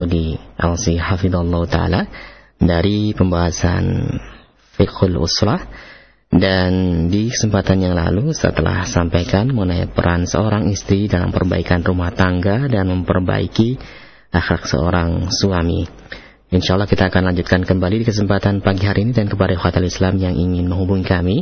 di LC Hafidullah Ta'ala dari pembahasan Fiqhul Uslah dan di kesempatan yang lalu setelah sampaikan mengenai peran seorang istri dalam perbaikan rumah tangga dan memperbaiki akhlak seorang suami. Insya Allah kita akan lanjutkan kembali di kesempatan pagi hari ini dan kepada khawatir Islam yang ingin menghubungi kami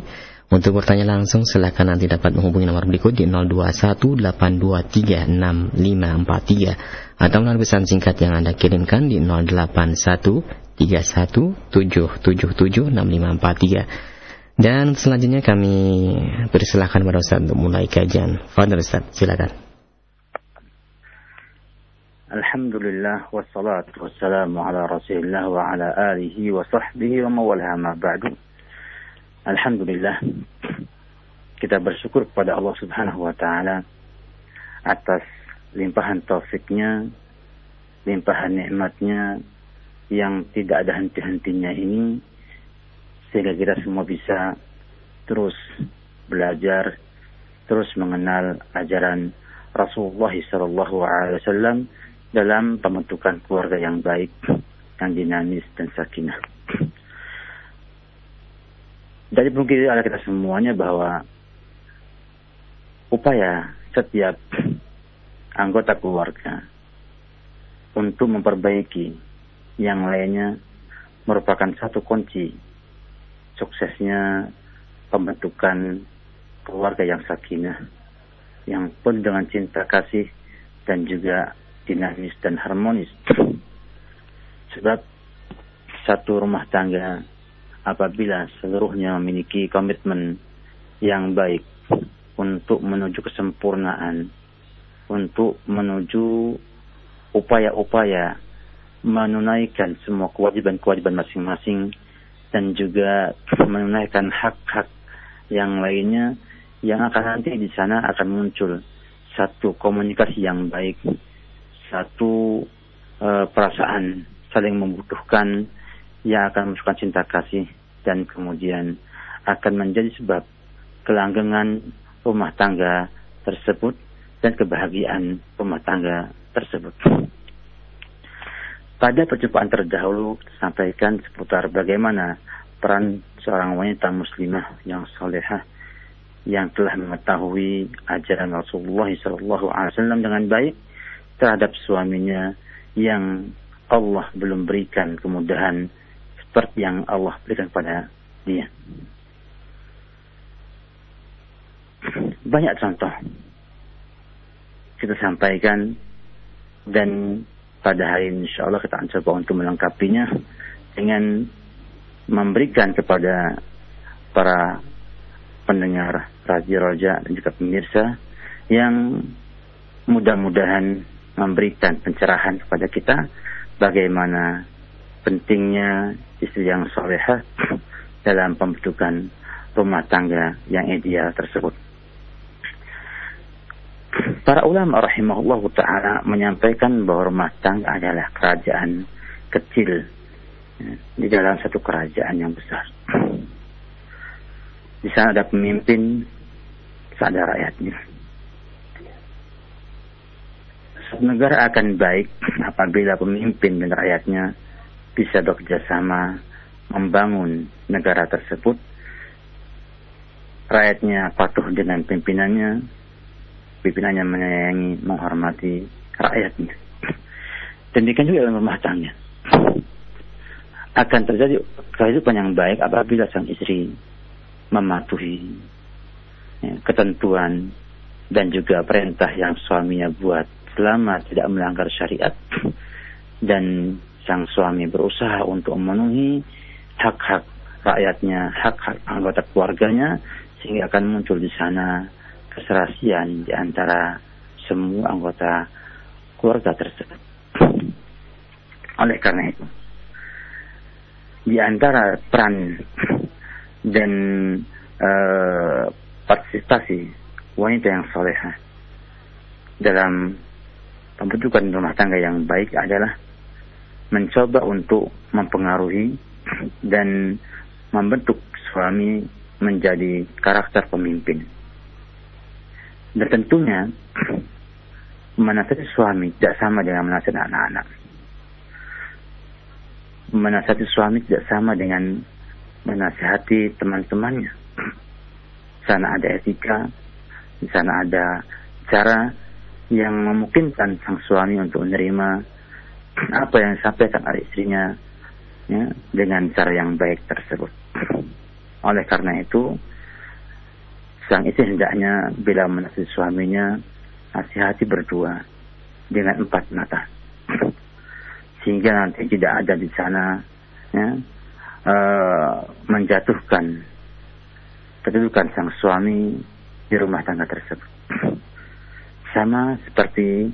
untuk bertanya langsung silakan nanti dapat menghubungi nomor berikut di 0218236543 atau melalui pesan singkat yang Anda kirimkan di 081317776543. Dan selanjutnya kami persilahkan pada Ustaz untuk mulai kajian. Fadil Ustaz, silakan. Alhamdulillah wassalatu wassalamu ala rasulillah wa ala alihi wa sahbihi wa mawalaha ma ba'du. Alhamdulillah kita bersyukur kepada Allah Subhanahu wa taala atas limpahan taufiknya, limpahan nikmatnya yang tidak ada henti-hentinya ini sehingga kita semua bisa terus belajar, terus mengenal ajaran Rasulullah SAW dalam pembentukan keluarga yang baik, yang dinamis dan sakinah. Dari mungkin ada kita semuanya bahwa upaya setiap anggota keluarga untuk memperbaiki yang lainnya merupakan satu kunci suksesnya pembentukan keluarga yang sakinah, yang penuh dengan cinta kasih dan juga dinamis dan harmonis. Sebab satu rumah tangga apabila seluruhnya memiliki komitmen yang baik untuk menuju kesempurnaan, untuk menuju upaya-upaya menunaikan semua kewajiban-kewajiban masing-masing dan juga menunaikan hak-hak yang lainnya yang akan nanti di sana akan muncul satu komunikasi yang baik, satu uh, perasaan saling membutuhkan yang akan memunculkan cinta kasih dan kemudian akan menjadi sebab kelanggengan rumah tangga tersebut dan kebahagiaan rumah tangga tersebut. Pada perjumpaan terdahulu sampaikan seputar bagaimana peran seorang wanita muslimah yang solehah yang telah mengetahui ajaran Rasulullah SAW dengan baik terhadap suaminya yang Allah belum berikan kemudahan seperti yang Allah berikan pada dia. Banyak contoh. Kita sampaikan. Dan pada hari ini insya Allah kita akan coba untuk melengkapinya. Dengan memberikan kepada para pendengar Radio Roja dan juga pemirsa yang mudah-mudahan memberikan pencerahan kepada kita bagaimana pentingnya istri yang solehah dalam pembentukan rumah tangga yang ideal tersebut. Para ulama rahimahullah ta'ala menyampaikan bahwa rumah tangga adalah kerajaan kecil di dalam satu kerajaan yang besar. Di sana ada pemimpin, ada rakyatnya. Negara akan baik apabila pemimpin dan rakyatnya bisa bekerja sama membangun negara tersebut, rakyatnya patuh dengan pimpinannya, pimpinannya menyayangi, menghormati rakyatnya. Demikian juga dalam rumah tangga. Akan terjadi kehidupan yang baik apabila sang istri mematuhi ya, ketentuan dan juga perintah yang suaminya buat selama tidak melanggar syariat dan sang suami berusaha untuk memenuhi hak-hak rakyatnya, hak-hak anggota keluarganya, sehingga akan muncul di sana keserasian di antara semua anggota keluarga tersebut. Oleh karena itu, di antara peran dan uh, partisipasi wanita yang soleha dalam pembentukan rumah tangga yang baik adalah mencoba untuk mempengaruhi dan membentuk suami menjadi karakter pemimpin. Dan tentunya menasihati suami tidak sama dengan menasihati anak-anak. menasihati suami tidak sama dengan menasihati teman-temannya. Di sana ada etika, di sana ada cara yang memungkinkan sang suami untuk menerima apa yang disampaikan oleh istrinya ya, dengan cara yang baik tersebut. Oleh karena itu, sang istri hendaknya bila menasihati suaminya, nasihati berdua dengan empat mata. Sehingga nanti tidak ada di sana ya, uh, menjatuhkan kedudukan sang suami di rumah tangga tersebut. Sama seperti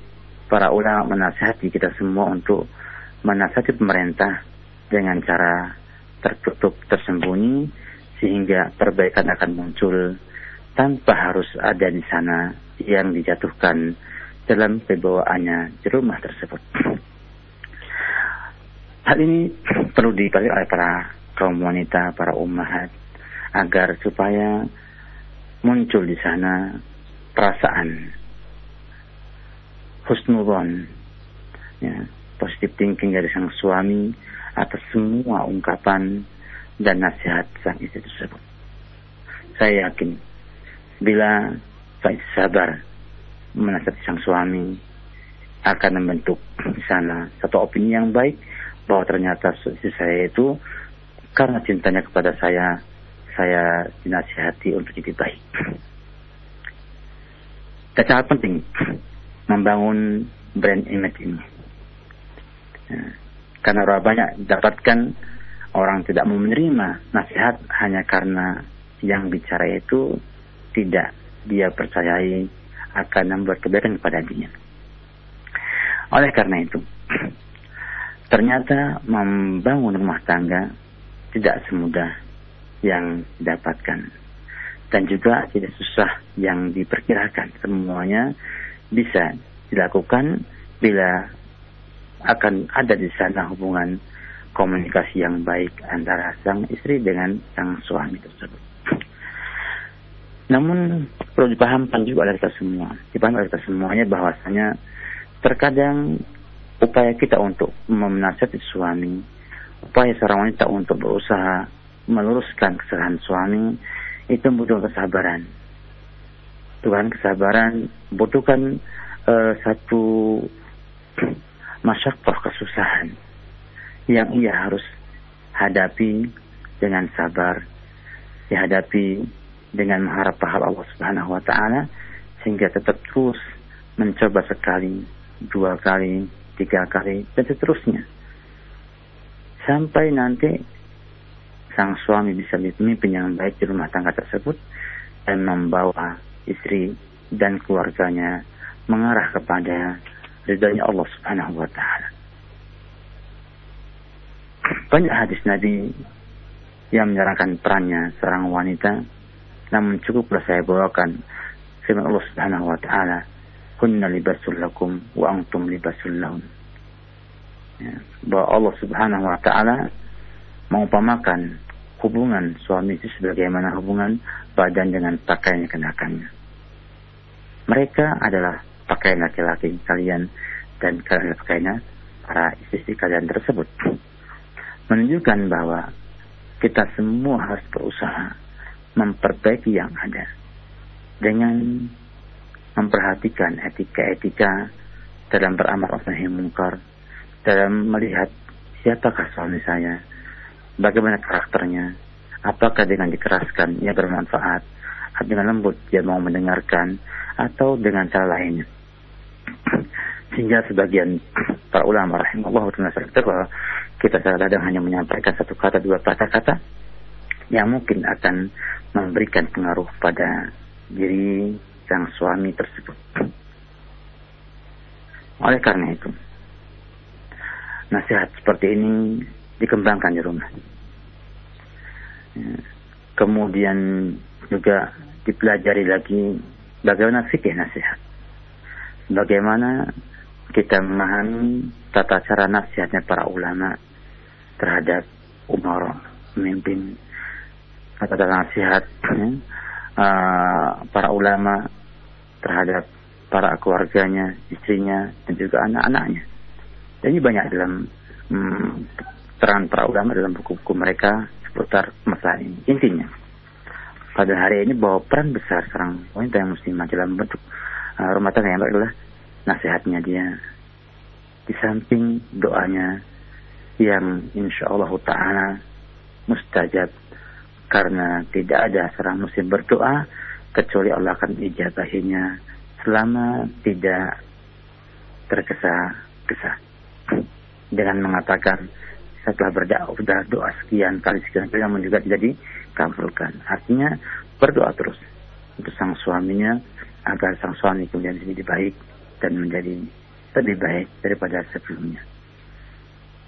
para ulama menasihati kita semua untuk menasihati pemerintah dengan cara tertutup tersembunyi sehingga perbaikan akan muncul tanpa harus ada di sana yang dijatuhkan dalam kebawaannya di rumah tersebut. Hal ini perlu dipelajari oleh para kaum wanita, para ummahat, agar supaya muncul di sana perasaan husnudon, ya, positif thinking dari sang suami atas semua ungkapan dan nasihat sang istri tersebut. Saya yakin bila saya sabar menasihati sang suami akan membentuk di sana satu opini yang baik bahwa ternyata istri saya itu karena cintanya kepada saya saya dinasihati untuk jadi baik. Dan sangat penting membangun brand image ini. Ya, karena banyak dapatkan orang tidak mau menerima nasihat hanya karena yang bicara itu tidak dia percayai akan membuat kebaikan kepada dia. Oleh karena itu, ternyata membangun rumah tangga tidak semudah yang didapatkan dan juga tidak susah yang diperkirakan. Semuanya bisa dilakukan bila akan ada di sana hubungan komunikasi yang baik antara sang istri dengan sang suami tersebut. Namun perlu dipahamkan juga oleh kita semua, dipahami oleh kita semuanya bahwasanya terkadang upaya kita untuk menasihati suami, upaya seorang wanita untuk berusaha meluruskan kesalahan suami itu butuh kesabaran. Tuhan kesabaran butuhkan uh, satu masyakoh kesusahan yang ia harus hadapi dengan sabar, dihadapi dengan mengharap pahala Allah Subhanahu wa taala sehingga tetap terus mencoba sekali, dua kali, tiga kali dan seterusnya. Sampai nanti sang suami bisa memimpin yang baik di rumah tangga tersebut dan membawa istri dan keluarganya mengarah kepada ridhanya Allah Subhanahu wa taala. Banyak hadis Nabi yang menyerahkan perannya seorang wanita, namun cukuplah saya bawakan firman Allah Subhanahu wa taala, "Kunna libasul lakum wa antum libasul lahum." Ya, bahwa Allah Subhanahu wa taala mengumpamakan hubungan suami itu sebagaimana hubungan badan dengan pakaian yang kenakannya. Mereka adalah pakaian laki-laki kalian dan kalian pakaiannya para istri kalian tersebut. Menunjukkan bahwa kita semua harus berusaha memperbaiki yang ada dengan memperhatikan etika-etika dalam beramal nahi mungkar, dalam melihat siapakah suami saya, bagaimana karakternya, apakah dengan dikeraskan ia bermanfaat, dengan lembut dia mau mendengarkan, atau dengan cara lainnya. Sehingga sebagian para ulama rahimahullah bahwa kita kadang hanya menyampaikan satu kata, dua kata-kata yang mungkin akan memberikan pengaruh pada diri sang suami tersebut. Oleh karena itu, nasihat seperti ini dikembangkan di rumah. Ya. Kemudian juga dipelajari lagi bagaimana fikih nasihat. Bagaimana kita memahami tata cara nasihatnya para ulama terhadap umar pemimpin tata cara nasihat ya, uh, para ulama terhadap para keluarganya, istrinya dan juga anak-anaknya. Ini banyak dalam hmm, keterangan para ulama dalam buku-buku mereka seputar masalah ini. Intinya, pada hari ini bahwa peran besar seorang wanita yang muslimah dalam bentuk uh, rumah tangga yang baik adalah nasihatnya dia. Di samping doanya yang insya Allah Ta'ala mustajab karena tidak ada seorang muslim berdoa kecuali Allah akan ijabahinya selama tidak tergesa-gesa dengan mengatakan setelah berdoa doa sekian kali sekian kali namun juga tidak dikabulkan. Artinya berdoa terus untuk sang suaminya agar sang suami kemudian menjadi baik dan menjadi lebih baik daripada sebelumnya.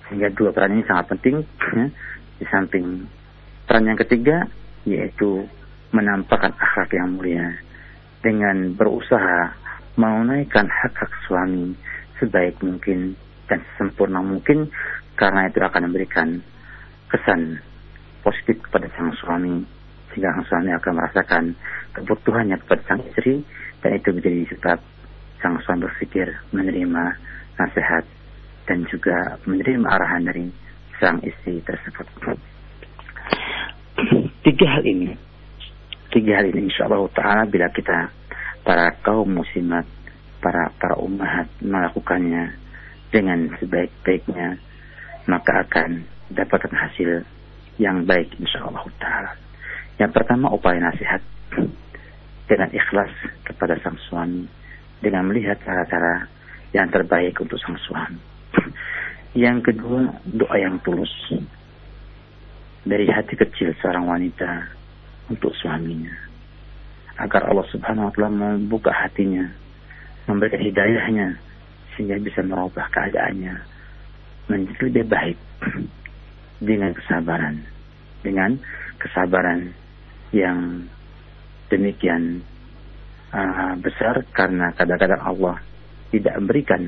Sehingga dua peran ini sangat penting ya. di samping peran yang ketiga yaitu menampakkan akhlak yang mulia dengan berusaha menunaikan hak-hak suami sebaik mungkin dan sempurna mungkin karena itu akan memberikan kesan positif kepada sang suami sehingga sang suami akan merasakan kebutuhannya kepada sang istri dan itu menjadi sebab sang suami berpikir menerima nasihat dan juga menerima arahan dari sang istri tersebut. Tiga hal ini, tiga hal ini insya Allah Taala bila kita para kaum muslimat, para para umat melakukannya dengan sebaik-baiknya maka akan dapatkan hasil yang baik insyaallah taala. Yang pertama upaya nasihat dengan ikhlas kepada sang suami dengan melihat cara-cara yang terbaik untuk sang suami. Yang kedua, doa yang tulus dari hati kecil seorang wanita untuk suaminya. Agar Allah subhanahu wa ta'ala membuka hatinya, memberikan hidayahnya, sehingga bisa merubah keadaannya menjadi lebih baik dengan kesabaran dengan kesabaran yang demikian uh, besar karena kadang-kadang Allah tidak memberikan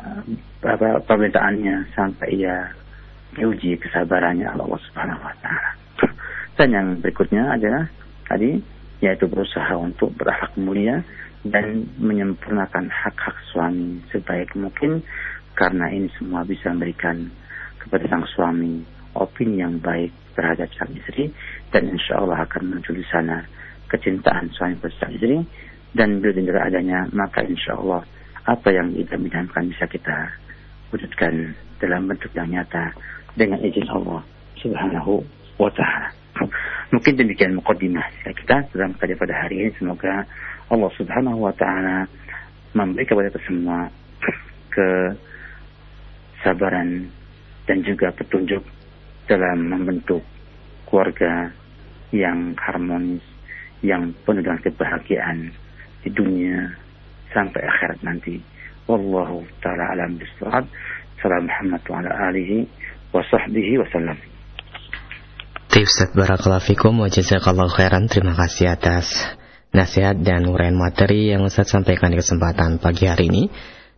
uh, permintaannya sampai ia diuji kesabarannya Allah Subhanahu wa taala. Dan yang berikutnya adalah tadi yaitu berusaha untuk berakhlak mulia dan menyempurnakan hak-hak suami sebaik mungkin karena ini semua bisa memberikan kepada sang suami opini yang baik terhadap sang istri dan insya Allah akan muncul di sana kecintaan suami pada sang istri dan bila adanya maka insya Allah apa yang kita idam bisa kita wujudkan dalam bentuk yang nyata dengan izin Allah subhanahu wa ta'ala. Mungkin demikian mukadimah kita dalam kajian pada hari ini. Semoga Allah Subhanahu wa taala memberi kepada kita semua kesabaran dan juga petunjuk dalam membentuk keluarga yang harmonis, yang penuh dengan kebahagiaan di dunia sampai akhirat nanti. Wallahu taala alam bisawab. Salam Muhammad wa ala alihi wa sahbihi wa sallam. Ustaz Barakallahu wa jazakallahu khairan. Terima kasih atas nasihat dan uraian materi yang Ustaz sampaikan di kesempatan pagi hari ini.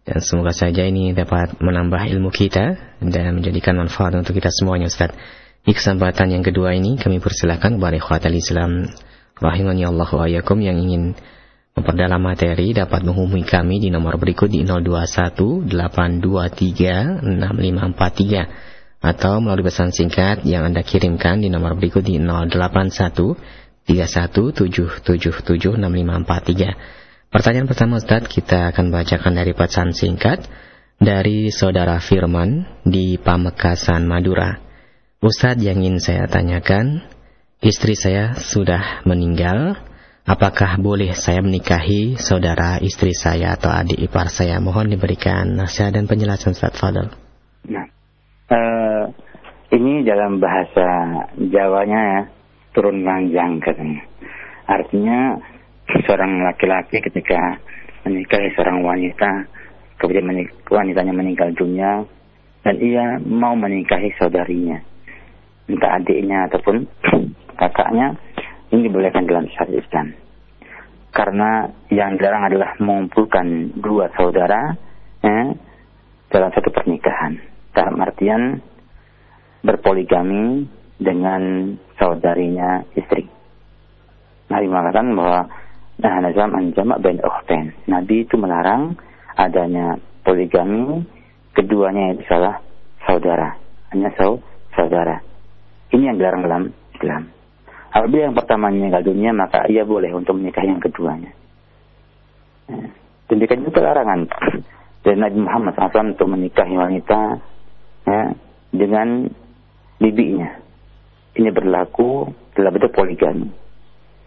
Dan semoga saja ini dapat menambah ilmu kita dan menjadikan manfaat untuk kita semuanya Ustaz. Di kesempatan yang kedua ini kami persilakan kepada ikhwatal Islam rahimani Allah wa ayakum yang ingin memperdalam materi dapat menghubungi kami di nomor berikut di 021 823 6543 atau melalui pesan singkat yang Anda kirimkan di nomor berikut di 081 Pertanyaan pertama Ustaz kita akan bacakan dari pesan singkat dari saudara Firman di Pamekasan Madura. Ustadz yang ingin saya tanyakan, istri saya sudah meninggal, apakah boleh saya menikahi saudara istri saya atau adik ipar saya? Mohon diberikan nasihat dan penjelasan Ustaz Fadl. Nah, uh, ini dalam bahasa Jawanya ya, turun ranjang katanya. Artinya seorang laki-laki ketika menikahi seorang wanita, kemudian menik wanitanya meninggal dunia, dan ia mau menikahi saudarinya, entah adiknya ataupun kakaknya, ini dibolehkan dalam syariat Islam. Karena yang dilarang adalah mengumpulkan dua saudara eh, dalam satu pernikahan. Dalam artian berpoligami dengan saudarinya istri. Nabi mengatakan bahwa nah nazam anjamak ben ukhtain. Nabi itu melarang adanya poligami keduanya itu salah saudara. hanya saudara. Ini yang dilarang dalam Islam. Apabila yang pertama meninggal dunia, maka ia boleh untuk menikah yang keduanya. Ya. Demikian itu larangan dari Nabi Muhammad SAW untuk menikahi wanita ya, dengan bibinya. Ini berlaku dalam bentuk poligami.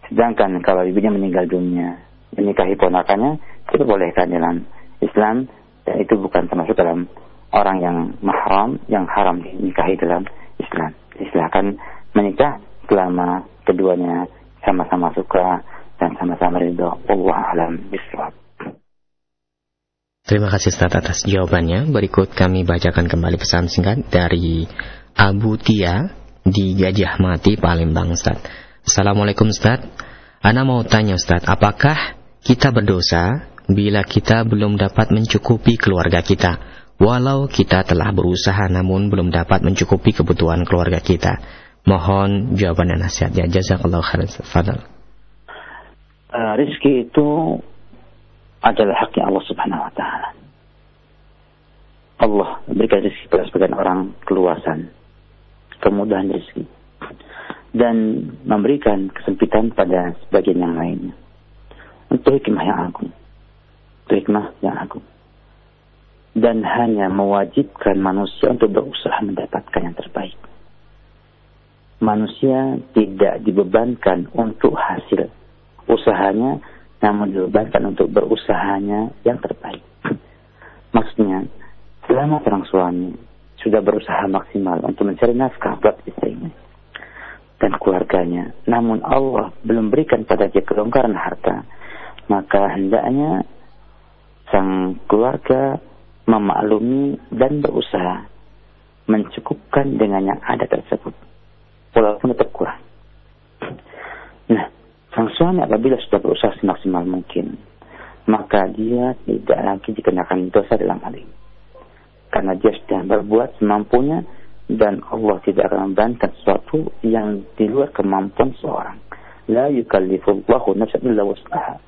Sedangkan kalau bibinya meninggal dunia, menikahi ponakannya, diperbolehkan dalam Islam dan itu bukan termasuk dalam orang yang mahram, yang haram dinikahi dalam Islam. Silahkan menikah selama keduanya sama-sama suka dan sama-sama ridho. Allah alam biswab. Terima kasih Ustaz atas jawabannya. Berikut kami bacakan kembali pesan singkat dari Abu Tia di Gajah Mati, Palembang Ustaz. Assalamualaikum Ustaz. Ana mau tanya Ustaz, apakah kita berdosa bila kita belum dapat mencukupi keluarga kita? Walau kita telah berusaha namun belum dapat mencukupi kebutuhan keluarga kita. Mohon jawaban dan nasihatnya. Jazakallah khairan. Fadal. Uh, rizki itu adalah haknya Allah Subhanahu wa taala. Allah memberikan rezeki pada sebagian orang keluasan, kemudahan rezeki dan memberikan kesempitan pada sebagian yang lainnya. Untuk hikmah yang agung. Untuk hikmah yang agung. Dan hanya mewajibkan manusia untuk berusaha mendapatkan yang terbaik. Manusia tidak dibebankan untuk hasil usahanya namun dibebankan untuk berusahanya yang terbaik. Maksudnya, selama seorang suami sudah berusaha maksimal untuk mencari nafkah buat istrinya dan keluarganya, namun Allah belum berikan pada dia kelonggaran harta, maka hendaknya sang keluarga memaklumi dan berusaha mencukupkan dengan yang ada tersebut, walaupun tetap kurang. Nah, Sang suami apabila sudah berusaha semaksimal mungkin, maka dia tidak lagi dikenakan dosa dalam hal ini. Karena dia sudah berbuat semampunya dan Allah tidak akan membantah sesuatu yang di luar kemampuan seorang. La yukallifullahu nafsan illa wus'aha.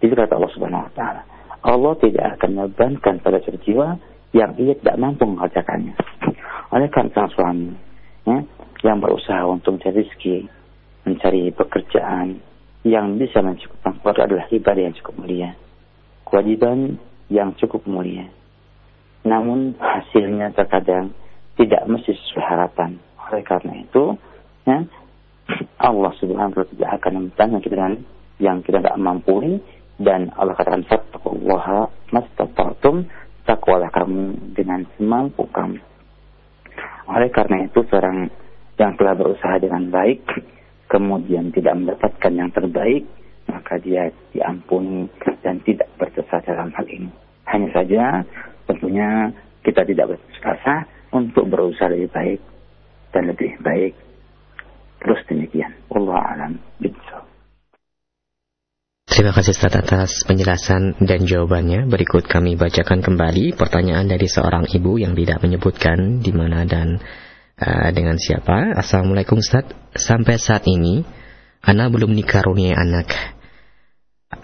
Itu kata Allah Subhanahu wa taala. Allah tidak akan membebankan pada jiwa yang ia tidak mampu mengerjakannya. Oleh karena sang suami ya, yang berusaha untuk mencari rezeki, mencari pekerjaan, yang bisa mencukupkan keluarga adalah ibadah yang cukup mulia. Kewajiban yang cukup mulia. Namun hasilnya terkadang tidak mesti sesuai harapan. Oleh karena itu, ya, Allah subhanahu wa ta'ala tidak akan membantu kita dengan yang kita tidak mampu dan Allah katakan fattaqullaha mastata'tum takwalah kamu dengan semampu kamu. Oleh karena itu seorang yang telah berusaha dengan baik kemudian tidak mendapatkan yang terbaik, maka dia diampuni dan tidak berdosa dalam hal ini. Hanya saja tentunya kita tidak berputus untuk berusaha lebih baik dan lebih baik. Terus demikian. Allah alam. Terima kasih Ustaz atas penjelasan dan jawabannya. Berikut kami bacakan kembali pertanyaan dari seorang ibu yang tidak menyebutkan di mana dan uh, dengan siapa? Assalamualaikum Ustaz. Sampai saat ini, Ana belum dikaruniai anak.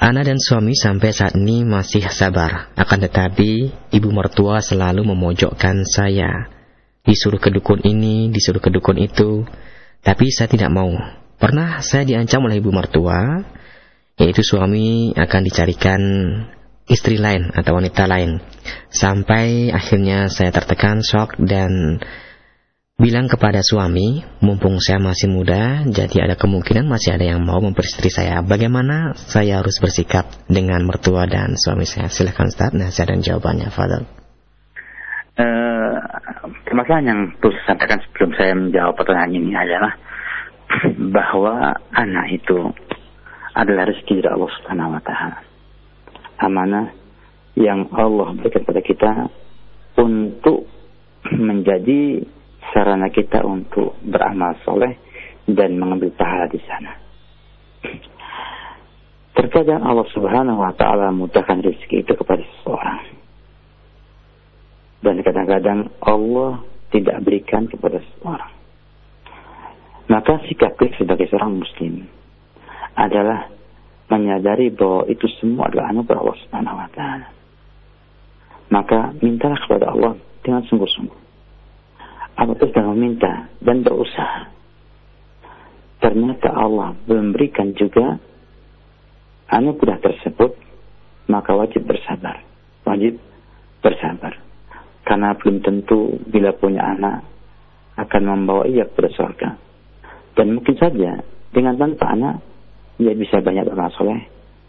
Ana dan suami sampai saat ini masih sabar. Akan tetapi, ibu mertua selalu memojokkan saya. Disuruh ke dukun ini, disuruh ke dukun itu. Tapi saya tidak mau. Pernah saya diancam oleh ibu mertua, yaitu suami akan dicarikan istri lain atau wanita lain. Sampai akhirnya saya tertekan, shock, dan bilang kepada suami, mumpung saya masih muda, jadi ada kemungkinan masih ada yang mau memperistri saya. Bagaimana saya harus bersikap dengan mertua dan suami saya? Silahkan Ustaz, nasihat dan jawabannya, Fadal. Uh, permasalahan yang terus sampaikan sebelum saya menjawab pertanyaan ini adalah bahwa anak itu adalah rezeki dari Allah Subhanahu wa taala. Amanah yang Allah berikan pada kita untuk menjadi sarana kita untuk beramal soleh dan mengambil pahala di sana. Terkadang Allah Subhanahu wa taala mudahkan rezeki itu kepada seseorang. Dan kadang-kadang Allah tidak berikan kepada seseorang. Maka sikap kita sebagai seorang muslim adalah menyadari bahwa itu semua adalah anugerah Allah Subhanahu wa taala. Maka mintalah kepada Allah dengan sungguh-sungguh apabila sudah meminta dan berusaha, ternyata Allah memberikan juga anugerah tersebut, maka wajib bersabar. Wajib bersabar. Karena belum tentu bila punya anak akan membawa ia ke surga. Dan mungkin saja dengan tanpa anak, ia bisa banyak beramal soleh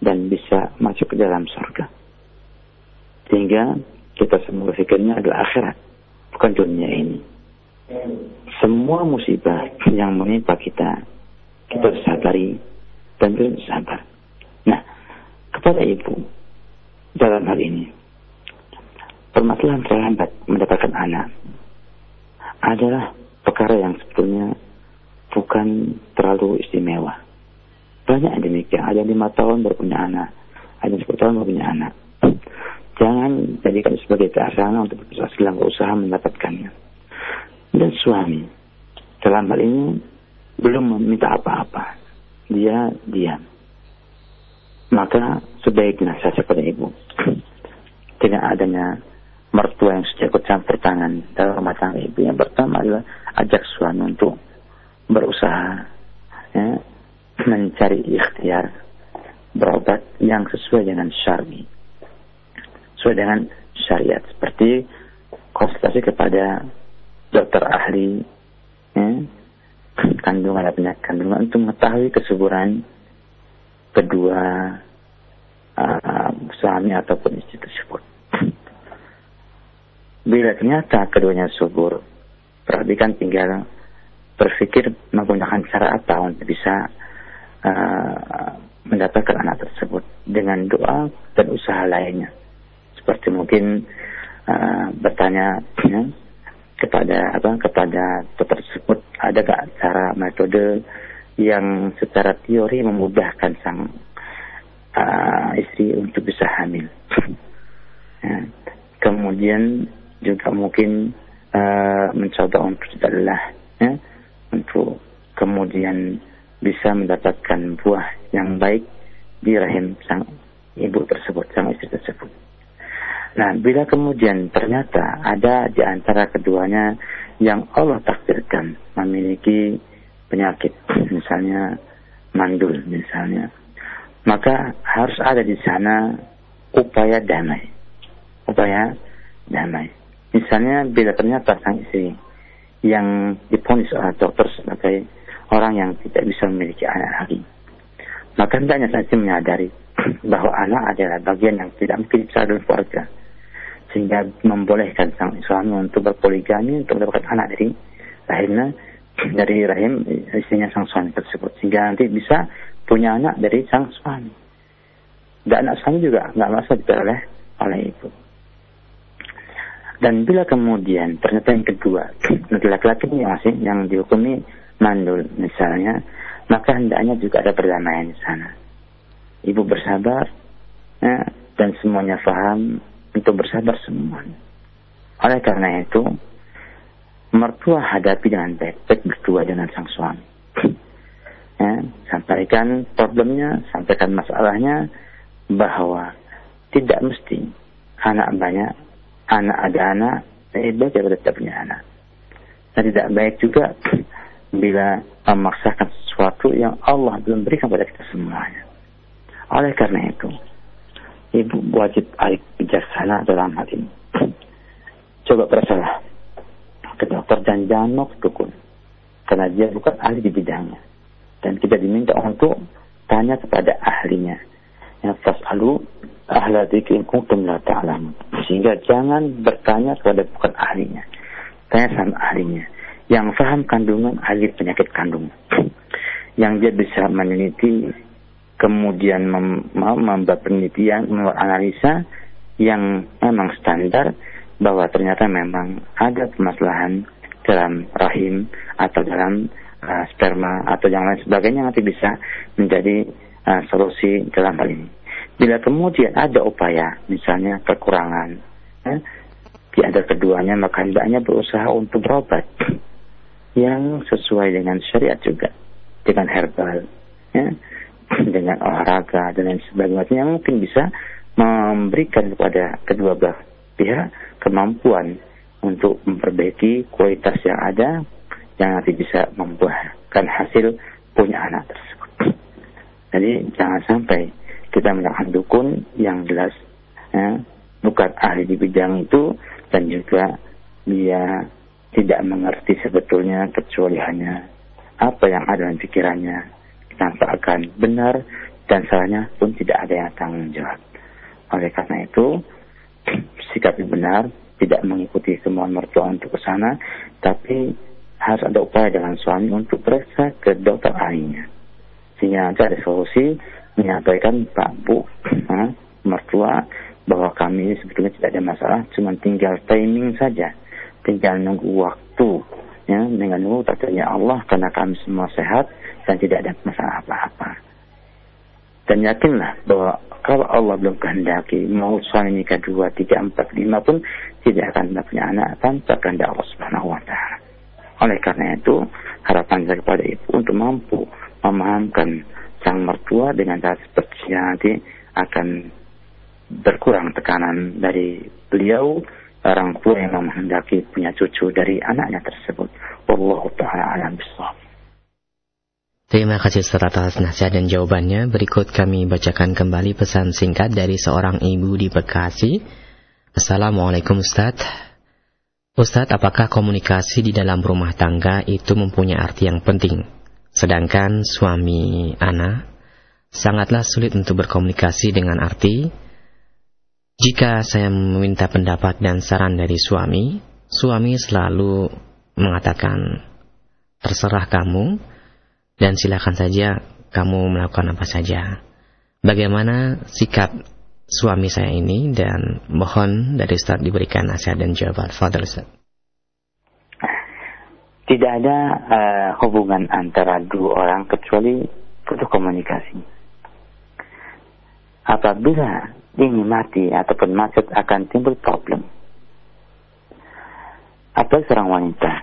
dan bisa masuk ke dalam surga. Sehingga kita semua pikirnya adalah akhirat, bukan dunia ini. Semua musibah yang menimpa kita, kita sadari dan bersabar. Nah, kepada ibu, dalam hal ini, permasalahan terlambat mendapatkan anak adalah perkara yang sebetulnya bukan terlalu istimewa. Banyak yang demikian. Ada lima tahun baru punya anak. Ada sepuluh tahun baru punya anak. Jangan jadikan sebagai dasar untuk berusaha sedang usaha mendapatkannya. Dan suami dalam hal ini belum meminta apa-apa. Dia diam. Maka sebaiknya saya kepada ibu. Tidak adanya mertua yang sudah ikut campur tangan dalam rumah tangga ibu. Yang pertama adalah ajak suami untuk berusaha ya, mencari ikhtiar berobat yang sesuai dengan syari sesuai dengan syariat seperti konsultasi kepada dokter ahli ya, kandungan dan penyakit kandungan untuk mengetahui kesuburan kedua uh, suami ataupun istri tersebut. Bila ternyata keduanya subur, perhatikan tinggal berpikir menggunakan cara apa untuk bisa uh, mendapatkan anak tersebut dengan doa dan usaha lainnya. Seperti mungkin uh, bertanya ya, kepada apa kepada dokter tersebut ada gak cara metode yang secara teori memudahkan sang uh, istri untuk bisa hamil. ya. Kemudian juga mungkin uh, mencoba untuk tidak lelah ya, untuk kemudian bisa mendapatkan buah yang baik di rahim sang ibu tersebut, sang istri tersebut. Nah, bila kemudian ternyata ada di antara keduanya yang Allah takdirkan memiliki penyakit, misalnya mandul misalnya, maka harus ada di sana upaya damai. Upaya damai. Misalnya bila ternyata sang istri yang diponis oleh dokter sebagai orang yang tidak bisa memiliki anak lagi. Maka hendaknya saja menyadari bahwa anak adalah bagian yang tidak mungkin bisa dalam keluarga. Sehingga membolehkan sang suami untuk berpoligami untuk mendapatkan anak dari rahimnya dari rahim istrinya sang suami tersebut. Sehingga nanti bisa punya anak dari sang suami. Dan anak suami juga nggak masalah diperoleh oleh ibu. Dan bila kemudian ternyata yang kedua, laki-laki ini masih yang dihukumi mandul misalnya, maka hendaknya juga ada perdamaian di sana. Ibu bersabar ya, dan semuanya faham untuk bersabar semuanya. Oleh karena itu, mertua hadapi dengan baik-baik berdua dengan sang suami. Ya, sampaikan problemnya, sampaikan masalahnya, bahwa tidak mesti anak banyak anak ada anak lebih baik daripada tidak punya anak. Dan tidak baik juga bila memaksakan sesuatu yang Allah belum berikan pada kita semuanya. Oleh karena itu, ibu wajib bijaksana dalam hal ini. Coba bersalah ke dokter dan jangan mau dukun. Karena dia bukan ahli di bidangnya. Dan kita diminta untuk tanya kepada ahlinya. Ya, fas'alu ahla dzikri kuntum la ta'lamun. Sehingga jangan bertanya kepada bukan ahlinya. Tanya sama ahlinya. Yang paham kandungan ahli penyakit kandung. Yang dia bisa meneliti kemudian mem membuat penelitian, membuat analisa yang memang standar bahwa ternyata memang ada permasalahan dalam rahim atau dalam uh, sperma atau yang lain sebagainya nanti bisa menjadi uh, solusi dalam hal ini. Bila kemudian ada upaya, misalnya kekurangan, ya, di antara keduanya, maka hendaknya berusaha untuk berobat yang sesuai dengan syariat juga, dengan herbal, ya, dengan olahraga dan lain sebagainya yang mungkin bisa memberikan kepada kedua belah pihak kemampuan untuk memperbaiki kualitas yang ada yang nanti bisa membuahkan hasil punya anak tersebut. Jadi jangan sampai kita menyalahkan dukun yang jelas ya, bukan ahli di bidang itu dan juga dia tidak mengerti sebetulnya kecuali hanya apa yang ada dalam pikirannya tanpa akan benar dan salahnya pun tidak ada yang tanggung jawab. Oleh karena itu, sikap yang benar tidak mengikuti semua mertua untuk ke sana, tapi harus ada upaya dengan suami untuk periksa ke dokter lainnya. Nanti ada solusi menyampaikan Pak Bu, ha, mertua, bahwa kami sebetulnya tidak ada masalah, cuma tinggal timing saja, tinggal nunggu waktu, ya, dengan nunggu takdirnya Allah karena kami semua sehat dan tidak ada masalah apa-apa. Dan yakinlah bahwa kalau Allah belum kehendaki mau suami nikah dua, tiga, empat, lima pun tidak akan punya anak tanpa kehendak Allah Subhanahu Wa Taala. Oleh karena itu, harapan saya kepada ibu untuk mampu memahamkan sang mertua dengan cara seperti nanti akan berkurang tekanan dari beliau orang tua yang menghendaki punya cucu dari anaknya tersebut. Wallahu taala alam bisawab. Terima kasih Ustaz atas nasihat dan jawabannya. Berikut kami bacakan kembali pesan singkat dari seorang ibu di Bekasi. Assalamualaikum Ustaz. Ustadz, apakah komunikasi di dalam rumah tangga itu mempunyai arti yang penting? Sedangkan suami Ana sangatlah sulit untuk berkomunikasi dengan arti jika saya meminta pendapat dan saran dari suami, suami selalu mengatakan terserah kamu dan silakan saja kamu melakukan apa saja. Bagaimana sikap suami saya ini dan mohon dari Ustaz diberikan nasihat dan jawaban. Fadil Ustaz. Tidak ada uh, hubungan antara dua orang kecuali butuh komunikasi. Apabila ini mati ataupun macet akan timbul problem. Apa seorang wanita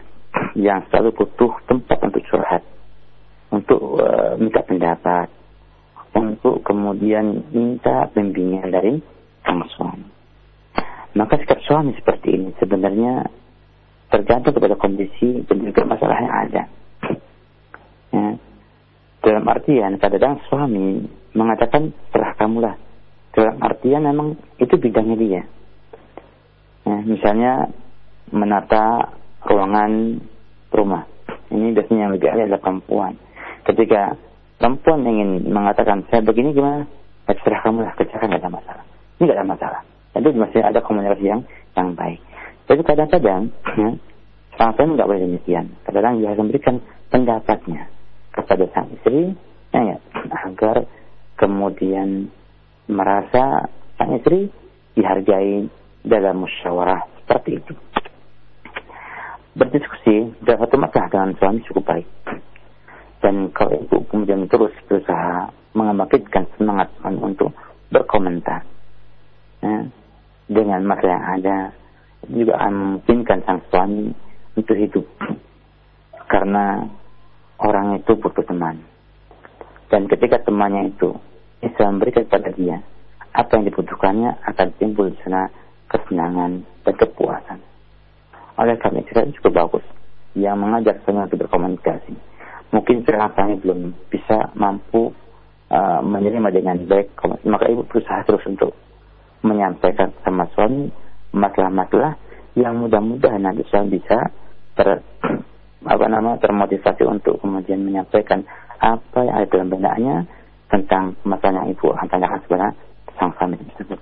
yang selalu butuh tempat untuk curhat, untuk uh, minta pendapat, untuk kemudian minta bimbingan dari sang suami. Maka sikap suami seperti ini sebenarnya tergantung kepada kondisi dan juga masalah yang ada. Ya. Dalam artian kadang suami mengatakan serah kamulah. Dalam artian memang itu bidangnya dia. Ya, misalnya menata ruangan rumah. Ini biasanya yang lebih ahli adalah perempuan. Ketika perempuan ingin mengatakan saya begini gimana ya, terserah kamu lah kerjakan nggak ada masalah ini nggak ada masalah itu masih ada komunikasi yang yang baik jadi kadang-kadang ya, suami nggak boleh demikian. Kadang-kadang dia harus memberikan pendapatnya kepada sang istri ya, ya, agar kemudian merasa sang istri dihargai dalam musyawarah seperti itu. Berdiskusi dalam satu masalah dengan suami cukup baik. Dan kalau ibu kemudian terus berusaha mengembangkan semangat untuk berkomentar ya, dengan masalah yang ada juga akan memungkinkan sang suami untuk hidup. Karena orang itu butuh teman. Dan ketika temannya itu bisa memberikan kepada dia apa yang dibutuhkannya akan timbul di sana kesenangan dan kepuasan. Oleh karena itu cukup bagus. Yang mengajak semua untuk berkomunikasi. Mungkin kami belum bisa mampu uh, menerima dengan baik maka ibu berusaha terus untuk menyampaikan sama suami masalah-masalah yang mudah-mudahan nanti suami bisa ter apa nama termotivasi untuk kemudian menyampaikan apa yang ada dalam benaknya tentang masalah yang ibu akan tanyakan sebenarnya sang suami tersebut.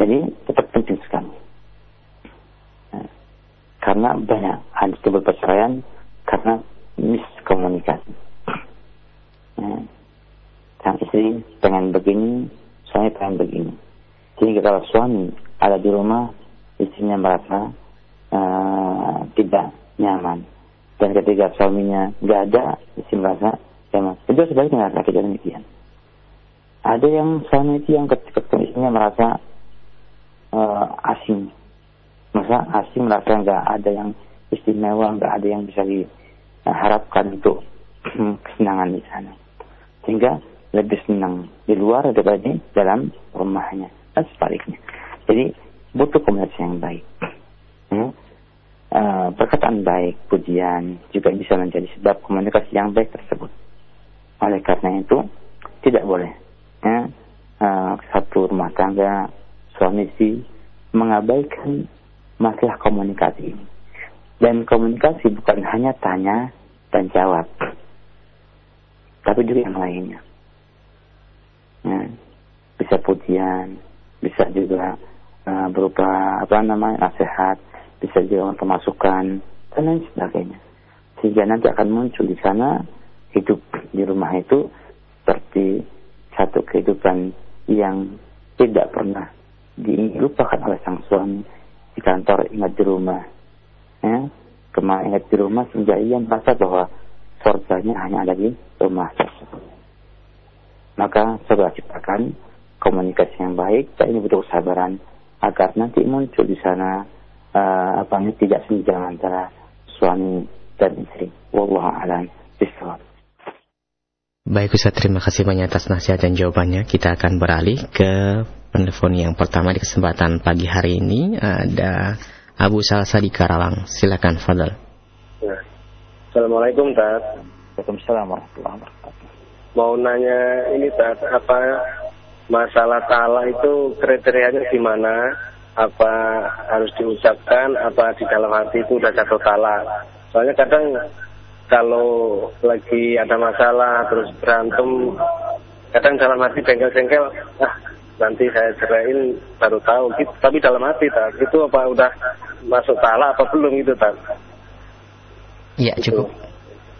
Jadi tetap penting sekali. Nah, karena banyak hadis perceraian karena miskomunikasi. Ya. Sang istri pengen begini, suami pengen begini. Jadi kalau suami ada di rumah, istrinya merasa uh, tidak nyaman. Dan ketika suaminya nggak ada, istri merasa nyaman. Itu sebaliknya laki jadi demikian. Ada yang suami itu yang ketika istrinya merasa uh, asing. Masa asing merasa nggak ada yang istimewa, nggak ada yang bisa di harapkan untuk kesenangan di sana. Sehingga lebih senang di luar daripada di dalam rumahnya dan sebaliknya. Jadi butuh komunikasi yang baik. perkataan baik, pujian juga bisa menjadi sebab komunikasi yang baik tersebut. Oleh karena itu tidak boleh ya, uh, satu rumah tangga suami istri mengabaikan masalah komunikasi ini. Dan komunikasi bukan hanya tanya dan jawab, tapi juga yang lainnya. Ya, bisa pujian, bisa juga uh, berupa apa namanya nasihat, bisa juga pemasukan dan lain sebagainya. Sehingga nanti akan muncul di sana hidup di rumah itu seperti satu kehidupan yang tidak pernah dilupakan oleh sang suami di kantor ingat di rumah ya kemarin ingat di rumah sehingga ia merasa bahwa surganya hanya ada di rumah tersebut maka segera ciptakan komunikasi yang baik dan ini butuh kesabaran agar nanti muncul di sana uh, apa ini tidak senjang antara suami dan istri wallahu alam bisawab Baik Ustaz, terima kasih banyak atas nasihat dan jawabannya. Kita akan beralih ke penelpon yang pertama di kesempatan pagi hari ini. Ada Abu Salsa di Karawang. Silakan, Fadal. Ya. Assalamualaikum, Tat. Waalaikumsalam warahmatullahi wabarakatuh. Mau nanya ini, Tat, apa masalah talak itu kriterianya gimana? Apa harus diucapkan, apa di dalam hati itu udah jatuh talak? Soalnya kadang kalau lagi ada masalah terus berantem kadang dalam hati bengkel-bengkel ah nanti saya cerain baru tahu. Gitu tapi dalam hati tak itu apa udah masuk talak apa belum gitu tak Iya cukup.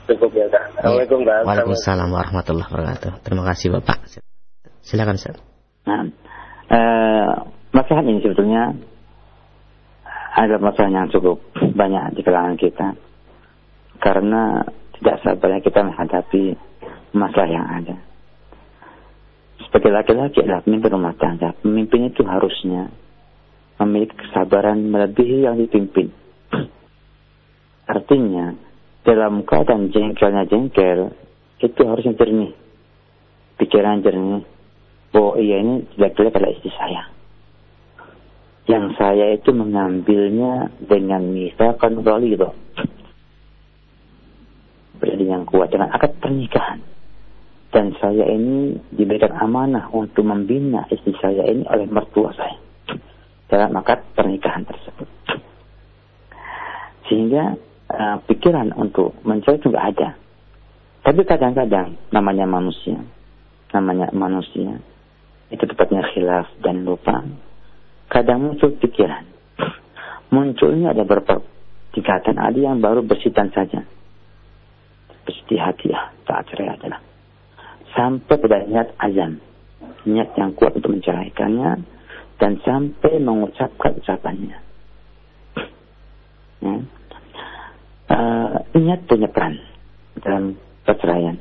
Cukup ya tak Assalamualaikum ya. Waalaikumsalam warahmatullahi wabarakatuh. Terima kasih bapak silakan Ustaz nah masalah ini sebetulnya ada masalah yang cukup banyak di kalangan kita karena tidak sabarnya kita menghadapi masalah yang ada. Sebagai laki-laki adalah pemimpin rumah tangga, pemimpin itu harusnya memiliki kesabaran melebihi yang dipimpin. Artinya, dalam keadaan jengkelnya jengkel, itu harusnya jernih. Pikiran jernih, bahwa iya ini tidak jelek pada istri saya. Yang saya itu mengambilnya dengan misalkan itu berani yang kuat dengan akad pernikahan. Dan saya ini diberikan amanah untuk membina istri saya ini oleh mertua saya. Dalam akad pernikahan tersebut. Sehingga uh, pikiran untuk mencari juga ada. Tapi kadang-kadang namanya manusia. Namanya manusia. Itu tepatnya khilaf dan lupa. Kadang muncul pikiran. Munculnya ada beberapa tingkatan. Ada yang baru bersitan saja hati ya saat cerai adalah sampai pada niat azam niat yang kuat untuk menceraikannya dan sampai mengucapkan ucapannya ya. uh, niat punya peran dalam perceraian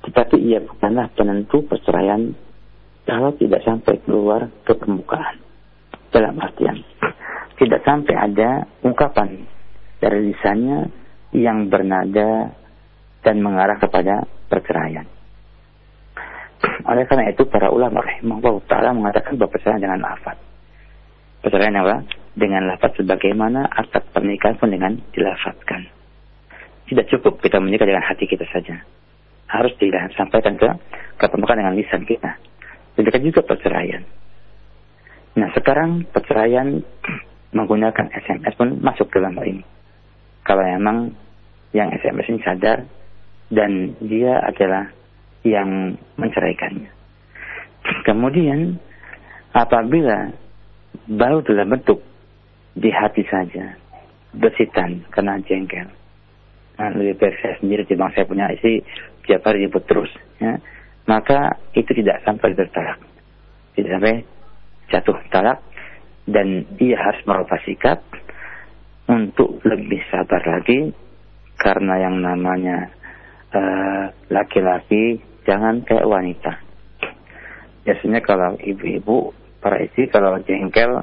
tetapi ia bukanlah penentu perceraian kalau tidak sampai keluar ke permukaan dalam artian tidak sampai ada ungkapan dari lisannya yang bernada dan mengarah kepada perceraian. Oleh karena itu para ulama rahimahullah taala mengatakan bahwa perceraian dengan lafaz. Perceraian apa? Dengan lafaz sebagaimana akad pernikahan pun dengan dilafazkan. Tidak cukup kita menikah dengan hati kita saja. Harus disampaikan ke ke permukaan dengan lisan kita. Demikian juga perceraian. Nah sekarang perceraian menggunakan SMS pun masuk dalam hal ini. Kalau memang yang SMS ini sadar dan dia adalah yang menceraikannya. Kemudian apabila baru dalam bentuk di hati saja bersitan karena jengkel. Nah, lebih baik saya sendiri timbang saya punya istri tiap hari ribut terus. Ya. Maka itu tidak sampai bertalak. Tidak sampai jatuh talak. Dan ia harus merubah sikap untuk lebih sabar lagi karena yang namanya Eh, laki-laki uh, jangan kayak wanita. Biasanya kalau ibu-ibu, para istri kalau jengkel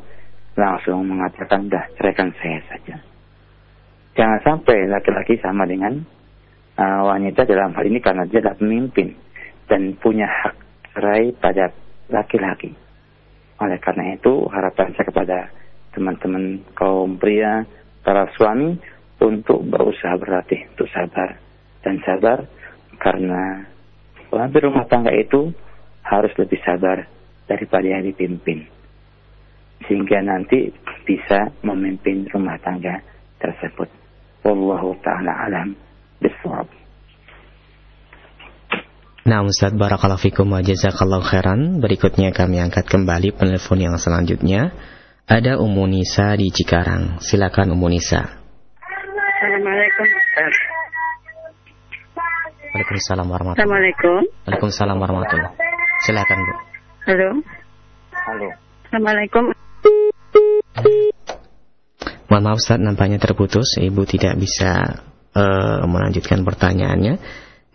langsung mengatakan dah ceraikan saya saja. Jangan sampai laki-laki sama dengan uh, wanita dalam hal ini karena dia adalah pemimpin dan punya hak cerai pada laki-laki. Oleh karena itu harapan saya kepada teman-teman kaum pria, para suami untuk berusaha berlatih untuk sabar dan sabar karena pemimpin rumah tangga itu harus lebih sabar daripada yang dipimpin sehingga nanti bisa memimpin rumah tangga tersebut. Wallahu taala alam bisawab. Nah Ustaz Barakallahu Fikum wa Jazakallahu Khairan. Berikutnya kami angkat kembali penelpon yang selanjutnya. Ada Umu Nisa di Cikarang. Silakan Umu Nisa. Assalamualaikum Ustaz. Waalaikumsalam warahmatullahi Assalamualaikum. Waalaikumsalam warahmatullahi Silakan Bu. Halo. Halo. Assalamualaikum. Mohon maaf Ustaz nampaknya terputus. Ibu tidak bisa uh, melanjutkan pertanyaannya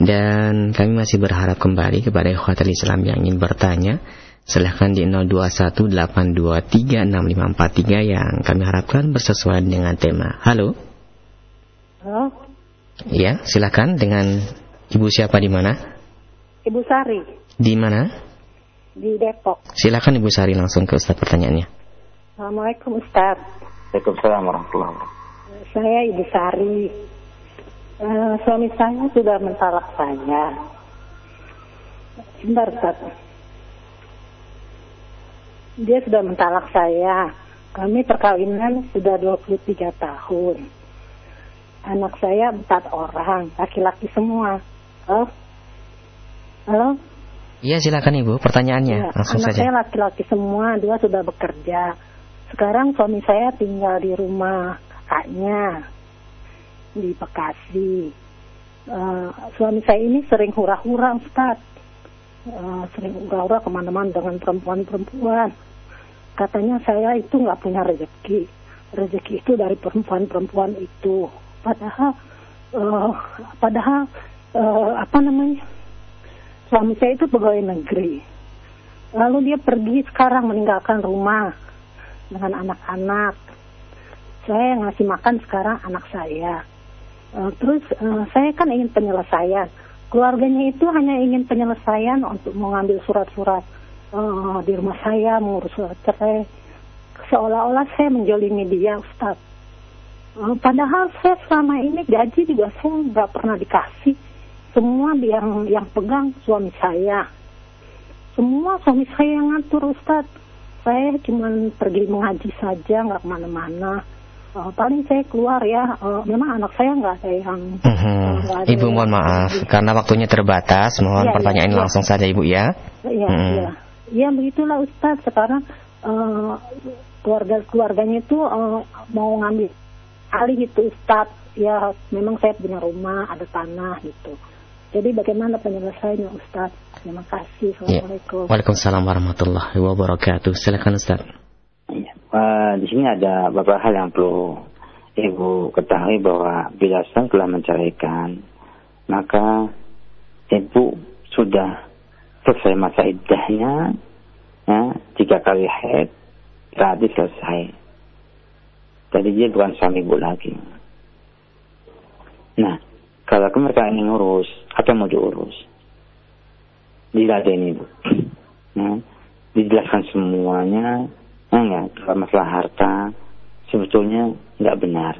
dan kami masih berharap kembali kepada ikhwatul Islam yang ingin bertanya Silahkan di 0218236543 yang kami harapkan bersesuaian dengan tema Halo Halo, Ya silahkan dengan Ibu siapa di mana? Ibu Sari Di mana? di Depok. Silahkan Ibu Sari langsung ke Ustadz pertanyaannya Assalamualaikum Ustaz. Waalaikumsalam warahmatullahi wabarakatuh. Saya Ibu Sari. Eh, suami saya sudah mentalak saya. Sebentar Ustaz. Dia sudah mentalak saya. Kami perkawinan sudah 23 tahun. Anak saya empat orang, laki-laki semua. Halo? Halo? Iya silakan Ibu pertanyaannya Ya, langsung anak saja saya laki-laki semua, dua sudah bekerja. Sekarang suami saya tinggal di rumah kakaknya di Bekasi. Eh, suami saya ini sering hura-hura, Ustaz. Eh, sering hura-hura ke mana-mana dengan perempuan-perempuan. Katanya saya itu nggak punya rezeki. Rezeki itu dari perempuan-perempuan itu. Padahal, eh, padahal eh, apa namanya? Suami saya itu pegawai negeri. Lalu dia pergi sekarang meninggalkan rumah dengan anak-anak. Saya yang ngasih makan sekarang anak saya. Eh, terus eh, saya kan ingin penyelesaian. Keluarganya itu hanya ingin penyelesaian untuk mengambil surat-surat eh, di rumah saya, mengurus surat cerai. Seolah-olah saya menjolimi dia, Ustaz. Eh, padahal saya selama ini gaji juga saya nggak pernah dikasih. Semua yang yang pegang suami saya. Semua suami saya yang ngatur, Ustaz. Saya cuma pergi mengaji saja, nggak ke mana-mana. Eh, paling saya keluar ya, eh, memang anak saya nggak ada yang nggak ada Ibu mohon maaf karena waktunya terbatas mohon Iya, pertanyaan iya, iya. langsung saja Ibu ya Iya, Mhm. iya. Ya begitulah Ustaz. Sekarang eh, keluarga keluarganya itu eh, mau ngambil alih itu Ustaz. Ya memang saya punya rumah, ada tanah gitu. Jadi bagaimana penyelesaiannya Ustaz? Terima kasih. Ya. Assalamualaikum. Waalaikumsalam warahmatullahi wabarakatuh Silakan Ustaz Iya. Eh, di sini ada beberapa hal yang perlu ibu ketahui bahwa bila sang telah menceraikan, maka ibu sudah selesai masa iddahnya, ya, tiga kali haid, berarti selesai. Jadi dia bukan suami ibu lagi. Nah, kalau mereka ingin apa yang mau diurus? Diladeni ibu. Ya, dijelaskan semuanya, enggak kalau masalah harta sebetulnya nggak benar.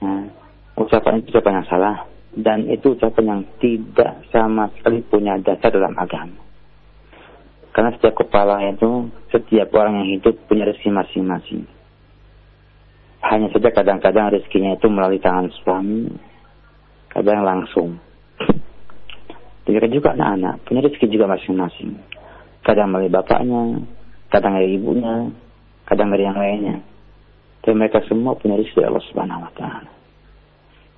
Nah, ucapan itu ucapan yang salah dan itu ucapan yang tidak sama sekali punya dasar dalam agama. Karena setiap kepala itu setiap orang yang hidup punya rezeki masing-masing. Hanya saja kadang-kadang rezekinya itu melalui tangan suami kadang langsung. Demikian juga anak-anak punya rezeki juga masing-masing. Kadang melalui bapaknya kadang dari ibunya, kadang dari yang lainnya. Dan mereka semua punya dari Allah Subhanahu wa taala.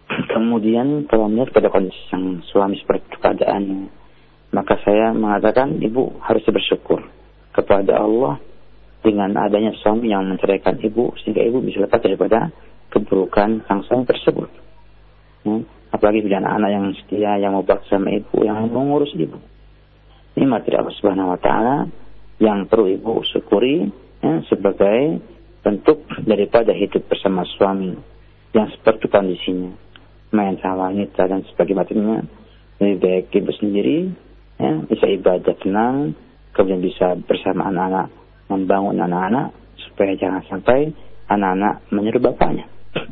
Kemudian kalau melihat pada kondisi sang suami seperti itu keadaannya, maka saya mengatakan ibu harus bersyukur kepada Allah dengan adanya suami yang menceraikan ibu sehingga ibu bisa lepas daripada keburukan sang suami tersebut. Ya, apalagi bila anak-anak yang setia yang mau bakti sama ibu, yang mau ngurus ibu. Ini materi Allah Subhanahu wa taala yang perlu ibu syukuri ya, sebagai bentuk daripada hidup bersama suami yang seperti kondisinya main sama wanita dan sebagainya lebih baik ibu sendiri ya, bisa ibadah tenang kemudian bisa bersama anak-anak membangun anak-anak supaya jangan sampai anak-anak menyeru bapaknya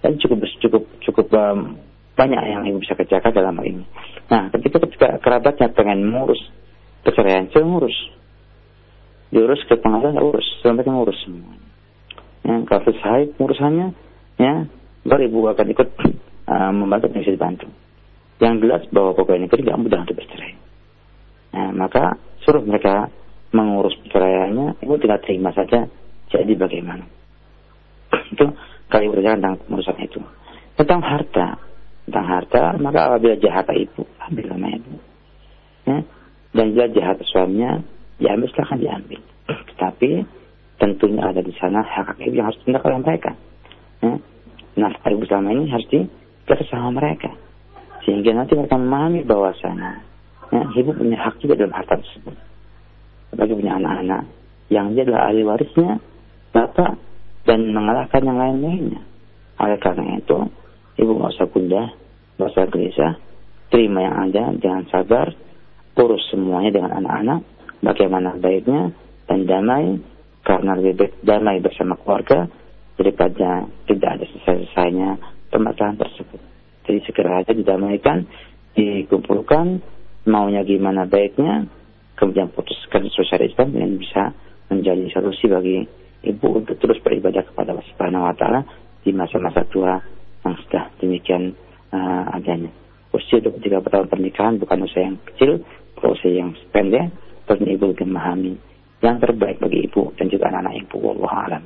Dan cukup cukup cukup um, banyak yang ibu bisa kerjakan dalam hal ini. Nah, ketika ketika kerabatnya pengen mengurus perceraian, saya ngurus. Diurus ke pengadilan, urus, sampai ngurus semua. Ya, kalau selesai urusannya, ya, baru ibu akan ikut uh, membantu yang bisa dibantu. Yang jelas bahwa pokoknya ini tidak mudah untuk bercerai. Nah, maka suruh mereka mengurus perceraiannya, ibu tidak terima saja, jadi bagaimana. Itu kali berjalan tentang urusan itu. Tentang harta, tentang harta, maka apabila jahat ibu, ambil sama ibu. Ya? Dan bila jahat suaminya, diambil silahkan diambil. Tetapi tentunya ada di sana hak hak yang harus tindak oleh mereka. Ya? Nah, ibu selama ini harus dikasih sama mereka. Sehingga nanti mereka memahami bahwasanya ya, ibu punya hak juga dalam harta tersebut. Bagi punya anak-anak yang dia adalah ahli warisnya, bapak dan mengalahkan yang lain-lainnya. Oleh karena itu, ibu nggak usah gundah, nggak usah gelisah, terima yang ada, jangan sabar, urus semuanya dengan anak-anak, bagaimana baiknya, dan damai, karena lebih baik damai bersama keluarga, daripada tidak ada selesai-selesainya permasalahan tersebut. Jadi segera saja didamaikan, dikumpulkan, maunya gimana baiknya, kemudian putuskan sosial Islam yang bisa menjadi solusi bagi ibu untuk terus beribadah kepada Allah Subhanahu wa taala di masa-masa tua yang sudah demikian uh, adanya. Usia 23 tahun pernikahan bukan usia yang kecil, bukan usia yang pendek, tapi ibu lebih memahami yang terbaik bagi ibu dan juga anak-anak ibu. Allah alam.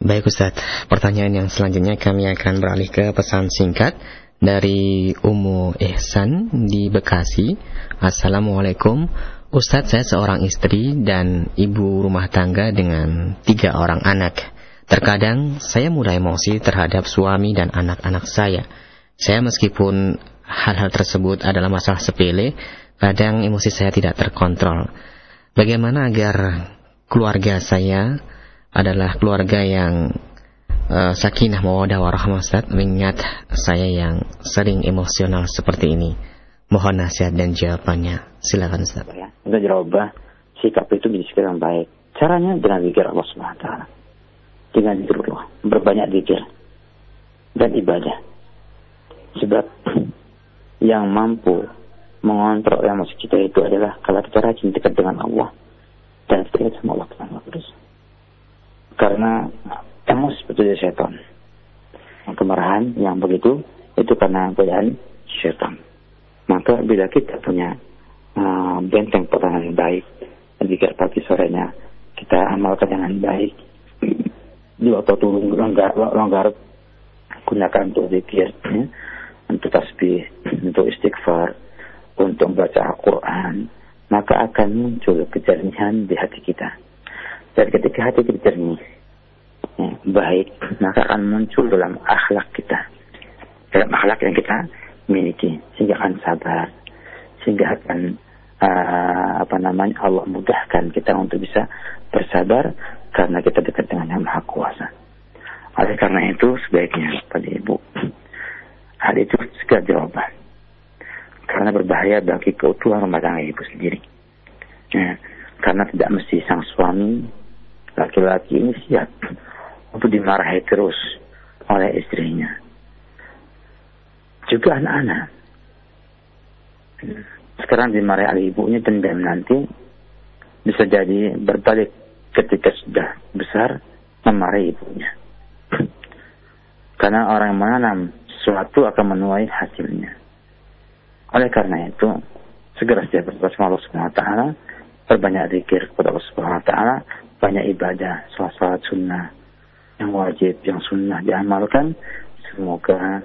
Baik Ustaz, pertanyaan yang selanjutnya kami akan beralih ke pesan singkat dari Umu Ihsan di Bekasi. Assalamualaikum. Ustadz saya seorang istri dan ibu rumah tangga dengan tiga orang anak. Terkadang saya mulai emosi terhadap suami dan anak-anak saya. Saya meskipun hal-hal tersebut adalah masalah sepele, kadang emosi saya tidak terkontrol. Bagaimana agar keluarga saya adalah keluarga yang uh, sakinah mawadah warahmah Ustaz mengingat saya yang sering emosional seperti ini. Mohon nasihat dan jawabannya. Silakan Ustaz. Ya, untuk jawab sikap itu menjadi yang baik. Caranya dengan zikir Allah Subhanahu wa taala. Dengan Allah, berbanyak zikir dan ibadah. Sebab yang mampu mengontrol emosi kita itu adalah kalau kita rajin dekat dengan Allah dan dekat sama Allah Kudus. Karena emosi seperti setan. Kemarahan yang begitu itu karena godaan setan. Maka bila kita punya uh, benteng pertahanan yang baik, jika pagi sorenya kita amalkan dengan baik, di waktu turun longgar, longgar gunakan untuk zikir, ya, untuk tasbih, untuk istighfar, untuk membaca Al-Quran, maka akan muncul kejernihan di hati kita. Dan ketika hati kita jernih, ya, baik, maka akan muncul dalam akhlak kita. Dalam akhlak yang kita miliki sehingga akan sabar sehingga akan uh, apa namanya Allah mudahkan kita untuk bisa bersabar karena kita dekat dengan yang maha kuasa oleh karena itu sebaiknya pada ibu hal itu segera jawaban karena berbahaya bagi keutuhan rumah tangga ibu sendiri ya, karena tidak mesti sang suami laki-laki ini siap untuk dimarahi terus oleh istrinya juga anak-anak. Sekarang dimarahi oleh ibunya dendam nanti bisa jadi berbalik ketika sudah besar memarahi ibunya. Karena orang yang menanam sesuatu akan menuai hasilnya. Oleh karena itu, segera setiap berbuat Allah Subhanahu wa taala, perbanyak zikir kepada Allah Subhanahu wa taala, banyak ibadah, salat-salat sunnah yang wajib, yang sunnah diamalkan. Semoga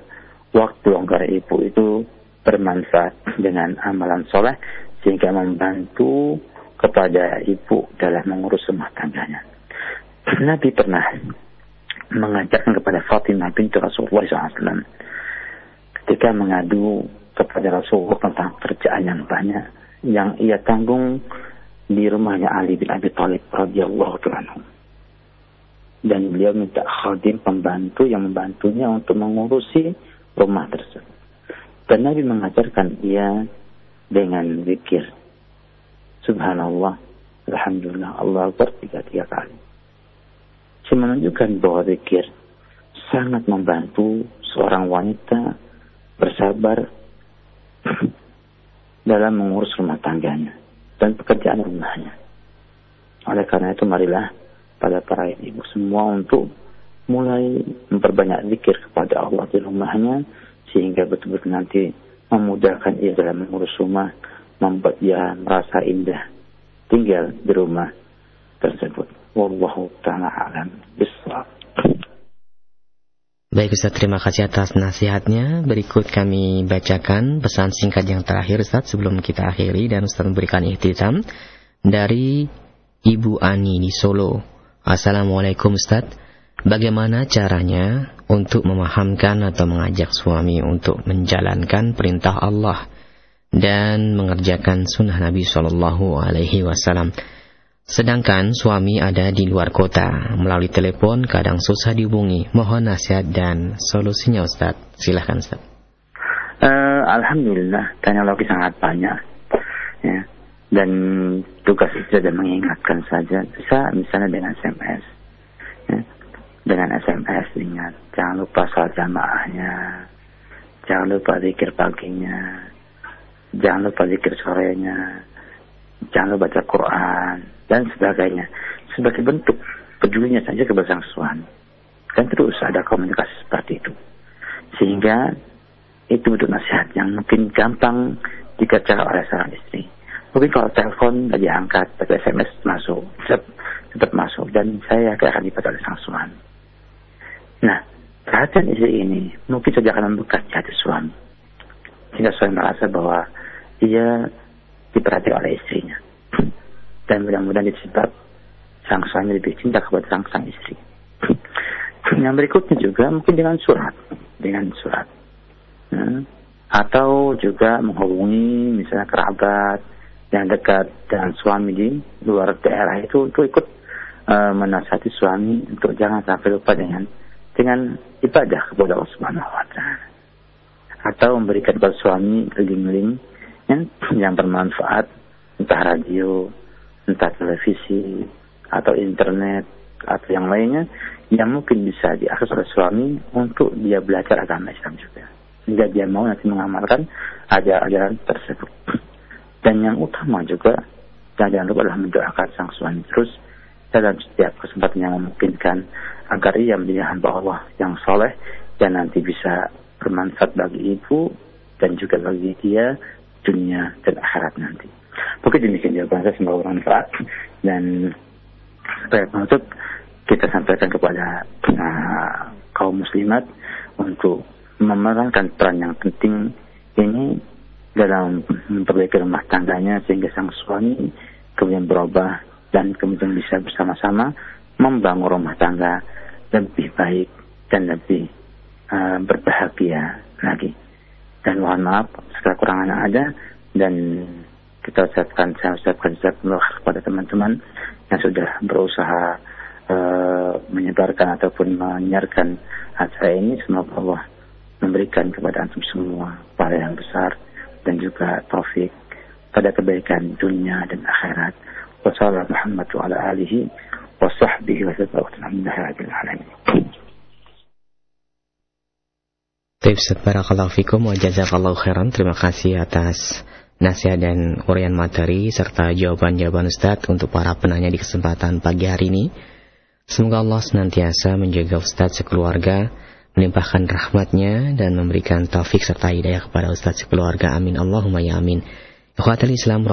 waktu longgar ibu itu bermanfaat dengan amalan soleh sehingga membantu kepada ibu dalam mengurus rumah tangganya. Nabi pernah mengajarkan kepada Fatimah bintu Rasulullah SAW ketika mengadu kepada Rasulullah tentang kerjaan yang banyak yang ia tanggung di rumahnya Ali bin Abi Thalib radhiyallahu anhu. Dan beliau minta khadim pembantu yang membantunya untuk mengurusi rumah tersebut. Dan Nabi mengajarkan ia dengan zikir. Subhanallah, Alhamdulillah, Allah Akbar tiga-tiga kali. Saya menunjukkan bahwa zikir sangat membantu seorang wanita bersabar dalam mengurus rumah tangganya dan pekerjaan rumahnya. Oleh karena itu marilah pada para ibu semua untuk mulai memperbanyak zikir kepada Allah di rumahnya sehingga betul-betul nanti memudahkan ia dalam mengurus rumah, membuat ia merasa indah tinggal di rumah tersebut. Wallahu ta'ala alam bisawab. Baik Ustaz, terima kasih atas nasihatnya. Berikut kami bacakan pesan singkat yang terakhir Ustaz sebelum kita akhiri dan Ustaz memberikan ihtitam dari Ibu Ani di Solo. Assalamualaikum Ustaz. Bagaimana caranya untuk memahamkan atau mengajak suami untuk menjalankan perintah Allah dan mengerjakan sunnah Nabi Shallallahu Alaihi Wasallam? Sedangkan suami ada di luar kota, melalui telepon kadang susah dihubungi. Mohon nasihat dan solusinya Ustaz. Silahkan Ustaz. Uh, Alhamdulillah, teknologi sangat banyak. Ya. Dan tugas itu dan mengingatkan saja. Bisa misalnya dengan SMS. Ya. Dengan SMS ingat. Jangan lupa soal jamaahnya. Jangan lupa zikir paginya. Jangan lupa zikir sorenya. Jangan lupa baca Quran dan sebagainya. Sebagai bentuk pedulinya saja kepada sang suami dan terus ada komunikasi seperti itu. Sehingga itu bentuk nasihat yang mungkin gampang dikerjakan oleh seorang istri. Mungkin kalau telepon tidak diangkat tapi SMS masuk tetap, tetap masuk. Dan saya akan dibaca oleh sang suami nah perhatian istri ini mungkin saja akan membekas di hati suami sehingga suami merasa bahwa ia diperhatikan oleh istrinya dan mudah-mudahan disebab sang suami lebih cinta kepada sang sang istri. Yang berikutnya juga mungkin dengan surat, dengan surat, hmm. atau juga menghubungi misalnya kerabat yang dekat dengan suami di luar daerah itu untuk ikut uh, menasihati suami untuk jangan sampai lupa dengan dengan ibadah kepada Allah Subhanahu wa taala. Atau memberikan kepada suami link-link yang, yang bermanfaat entah radio, entah televisi atau internet atau yang lainnya yang mungkin bisa diakses oleh suami untuk dia belajar agama Islam juga. Sehingga dia mau nanti mengamalkan ajaran-ajaran tersebut. Dan yang utama juga jangan lupa adalah mendoakan sang suami terus. Dalam setiap kesempatan yang memungkinkan agar ia menjadi hamba Allah yang soleh dan nanti bisa bermanfaat bagi ibu dan juga bagi dia dunia dan akhirat nanti. Mungkin demikian jawaban saya semoga bermanfaat dan sebagai penutup kita sampaikan kepada uh, kaum muslimat untuk memerankan peran yang penting ini dalam memperbaiki rumah tangganya sehingga sang suami kemudian berubah dan kemudian bisa bersama-sama membangun rumah tangga lebih baik dan lebih uh, berbahagia lagi. Dan mohon maaf segala kurangan ada dan kita ucapkan saya ucapkan jazakumullah kepada teman-teman yang sudah berusaha uh, menyebarkan ataupun menyiarkan acara ini semoga Allah memberikan kepada antum semua pahala yang besar dan juga taufik pada kebaikan dunia dan akhirat. Wassalamualaikum warahmatullahi wabarakatuh. Khairan Terima kasih atas nasihat dan urian materi serta jawaban-jawaban Ustaz untuk para penanya di kesempatan pagi hari ini. Semoga Allah senantiasa menjaga Ustaz sekeluarga, melimpahkan rahmatnya dan memberikan taufik serta hidayah kepada Ustaz sekeluarga. Amin. Allahumma ya amin. Ikhwatal Islam